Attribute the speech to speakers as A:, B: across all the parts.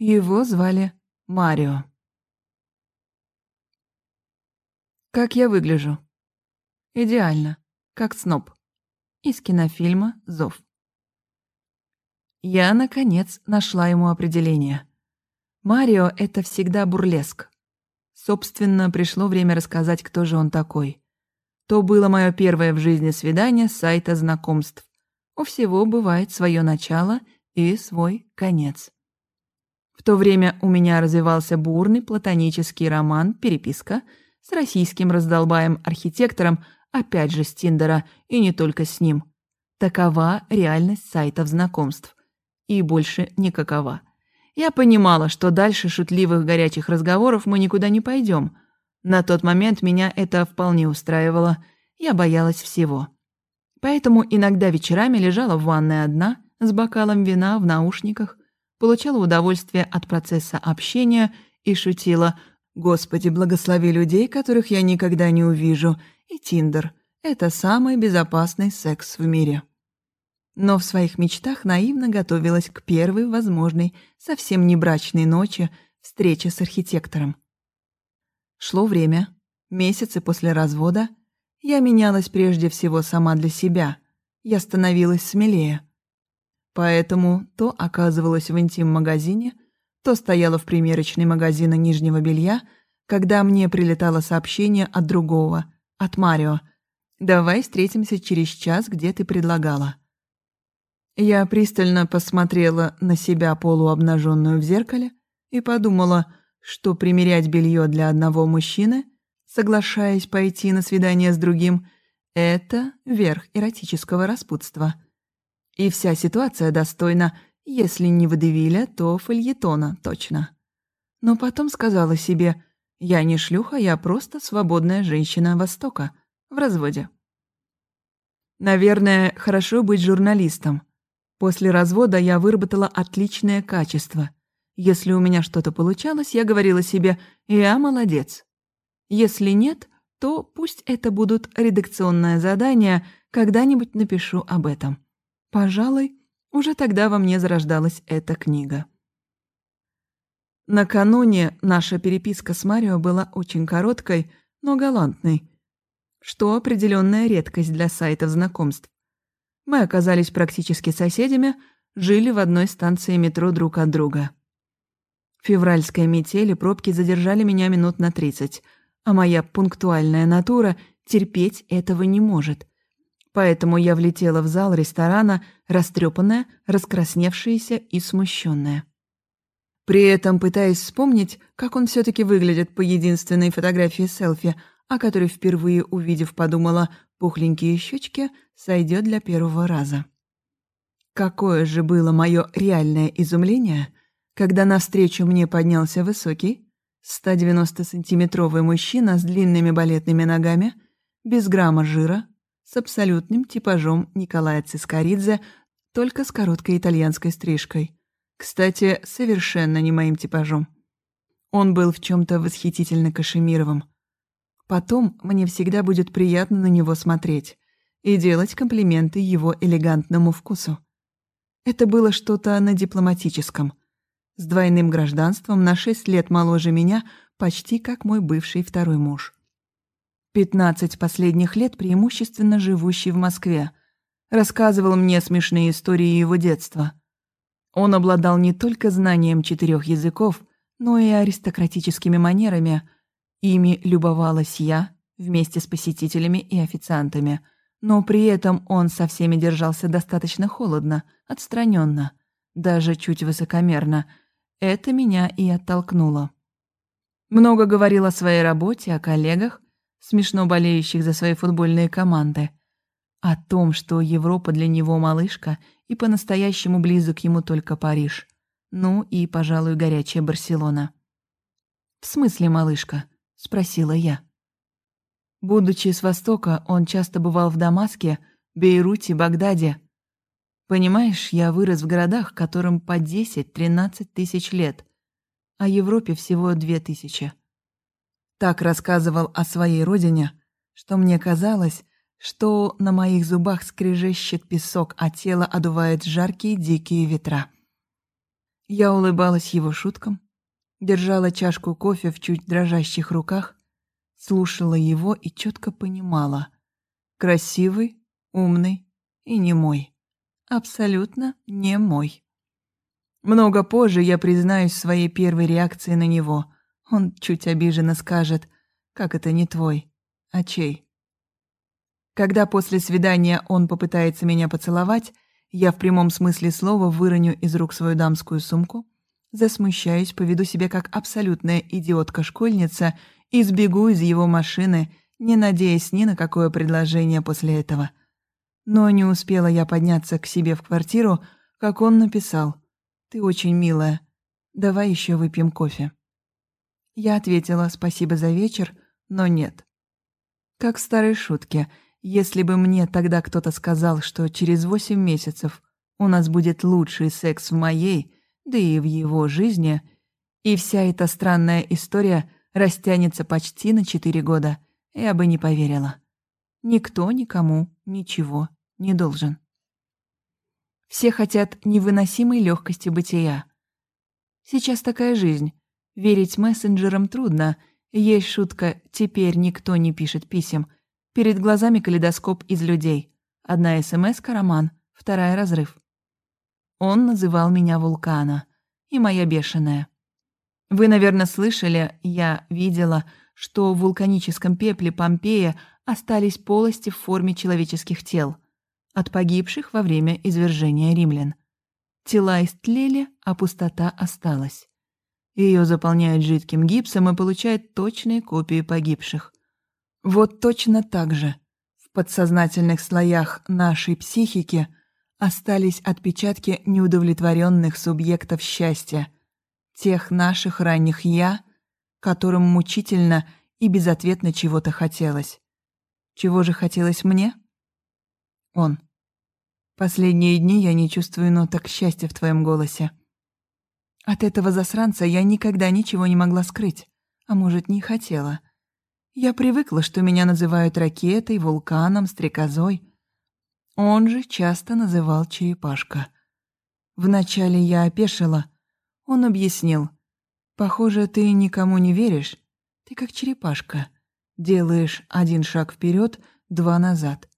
A: Его звали Марио. Как я выгляжу? Идеально, как сноб. Из кинофильма «Зов». Я, наконец, нашла ему определение. Марио — это всегда бурлеск. Собственно, пришло время рассказать, кто же он такой. То было мое первое в жизни свидание с сайта знакомств. У всего бывает свое начало и свой конец. В то время у меня развивался бурный платонический роман «Переписка» с российским раздолбаем-архитектором, опять же с Тиндера, и не только с ним. Такова реальность сайтов знакомств. И больше никакова. Я понимала, что дальше шутливых горячих разговоров мы никуда не пойдем. На тот момент меня это вполне устраивало. Я боялась всего. Поэтому иногда вечерами лежала в ванной одна, с бокалом вина в наушниках, получала удовольствие от процесса общения и шутила «Господи, благослови людей, которых я никогда не увижу», и Тиндер — это самый безопасный секс в мире. Но в своих мечтах наивно готовилась к первой возможной, совсем не брачной ночи встречи с архитектором. Шло время, месяцы после развода, я менялась прежде всего сама для себя, я становилась смелее — Поэтому то оказывалась в интим-магазине, то стояла в примерочной магазина нижнего белья, когда мне прилетало сообщение от другого, от Марио. «Давай встретимся через час, где ты предлагала». Я пристально посмотрела на себя полуобнаженную в зеркале и подумала, что примерять белье для одного мужчины, соглашаясь пойти на свидание с другим, это верх эротического распутства — и вся ситуация достойна, если не водевиля, то фольетона, точно. Но потом сказала себе, я не шлюха, я просто свободная женщина Востока, в разводе. Наверное, хорошо быть журналистом. После развода я выработала отличное качество. Если у меня что-то получалось, я говорила себе «я молодец». Если нет, то пусть это будут редакционные задания, когда-нибудь напишу об этом. Пожалуй, уже тогда во мне зарождалась эта книга. Накануне наша переписка с Марио была очень короткой, но галантной, что определенная редкость для сайтов знакомств. Мы оказались практически соседями, жили в одной станции метро друг от друга. Февральская метель и пробки задержали меня минут на тридцать, а моя пунктуальная натура терпеть этого не может — Поэтому я влетела в зал ресторана, растрепанная, раскрасневшаяся и смущенная. При этом пытаясь вспомнить, как он все таки выглядит по единственной фотографии селфи, о которой впервые увидев подумала, пухленькие щечки сойдет для первого раза. Какое же было мое реальное изумление, когда навстречу мне поднялся высокий, 190-сантиметровый мужчина с длинными балетными ногами, без грамма жира, с абсолютным типажом Николая Цискоридзе, только с короткой итальянской стрижкой. Кстати, совершенно не моим типажом. Он был в чем то восхитительно кашемировым. Потом мне всегда будет приятно на него смотреть и делать комплименты его элегантному вкусу. Это было что-то на дипломатическом. С двойным гражданством на шесть лет моложе меня, почти как мой бывший второй муж. Пятнадцать последних лет преимущественно живущий в Москве. Рассказывал мне смешные истории его детства. Он обладал не только знанием четырех языков, но и аристократическими манерами. Ими любовалась я вместе с посетителями и официантами. Но при этом он со всеми держался достаточно холодно, отстраненно, даже чуть высокомерно. Это меня и оттолкнуло. Много говорил о своей работе, о коллегах, смешно болеющих за свои футбольные команды, о том, что Европа для него малышка и по-настоящему близок ему только Париж, ну и, пожалуй, горячая Барселона. «В смысле малышка?» — спросила я. Будучи с Востока, он часто бывал в Дамаске, Бейруте, Багдаде. Понимаешь, я вырос в городах, которым по 10-13 тысяч лет, а Европе всего две тысячи так рассказывал о своей родине, что мне казалось, что на моих зубах скрежещет песок, а тело одувает жаркие дикие ветра. Я улыбалась его шуткам, держала чашку кофе в чуть дрожащих руках, слушала его и четко понимала. Красивый, умный и не мой. Абсолютно не мой. Много позже я признаюсь своей первой реакции на него. Он чуть обиженно скажет, как это не твой, а чей. Когда после свидания он попытается меня поцеловать, я в прямом смысле слова выроню из рук свою дамскую сумку, засмущаюсь, поведу себя как абсолютная идиотка-школьница и сбегу из его машины, не надеясь ни на какое предложение после этого. Но не успела я подняться к себе в квартиру, как он написал «Ты очень милая. Давай еще выпьем кофе». Я ответила «Спасибо за вечер», но нет. Как в старой шутке, если бы мне тогда кто-то сказал, что через восемь месяцев у нас будет лучший секс в моей, да и в его жизни, и вся эта странная история растянется почти на четыре года, я бы не поверила. Никто никому ничего не должен. Все хотят невыносимой легкости бытия. Сейчас такая жизнь. Верить мессенджерам трудно. Есть шутка «теперь никто не пишет писем». Перед глазами калейдоскоп из людей. Одна смс роман, вторая — разрыв. Он называл меня вулкана. И моя бешеная. Вы, наверное, слышали, я видела, что в вулканическом пепле Помпея остались полости в форме человеческих тел — от погибших во время извержения римлян. Тела истлели, а пустота осталась. Ее заполняют жидким гипсом и получают точные копии погибших. Вот точно так же в подсознательных слоях нашей психики остались отпечатки неудовлетворенных субъектов счастья, тех наших ранних «я», которым мучительно и безответно чего-то хотелось. Чего же хотелось мне? Он. Последние дни я не чувствую ноток счастья в твоем голосе. От этого засранца я никогда ничего не могла скрыть, а может, не хотела. Я привыкла, что меня называют ракетой, вулканом, стрекозой. Он же часто называл черепашка. Вначале я опешила. Он объяснил. «Похоже, ты никому не веришь. Ты как черепашка. Делаешь один шаг вперед, два назад.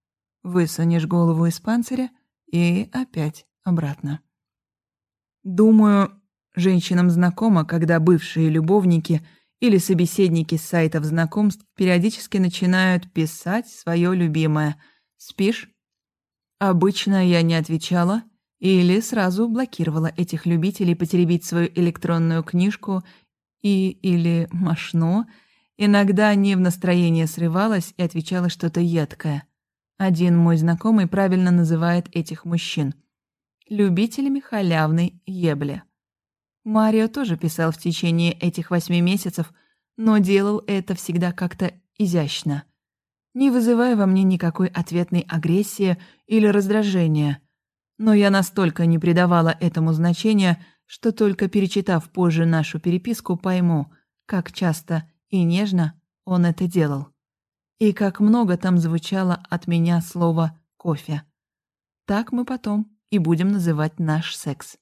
A: Высунешь голову из панциря и опять обратно. Думаю, женщинам знакомо, когда бывшие любовники или собеседники с сайтов знакомств периодически начинают писать свое любимое «Спишь?». Обычно я не отвечала или сразу блокировала этих любителей потеребить свою электронную книжку и или машно, иногда не в настроение срывалась и отвечала что-то едкое. Один мой знакомый правильно называет этих мужчин любителями халявной ебли. Марио тоже писал в течение этих восьми месяцев, но делал это всегда как-то изящно, не вызывая во мне никакой ответной агрессии или раздражения. Но я настолько не придавала этому значения, что только перечитав позже нашу переписку, пойму, как часто и нежно он это делал. И как много там звучало от меня слово «кофе». Так мы потом и будем называть наш секс.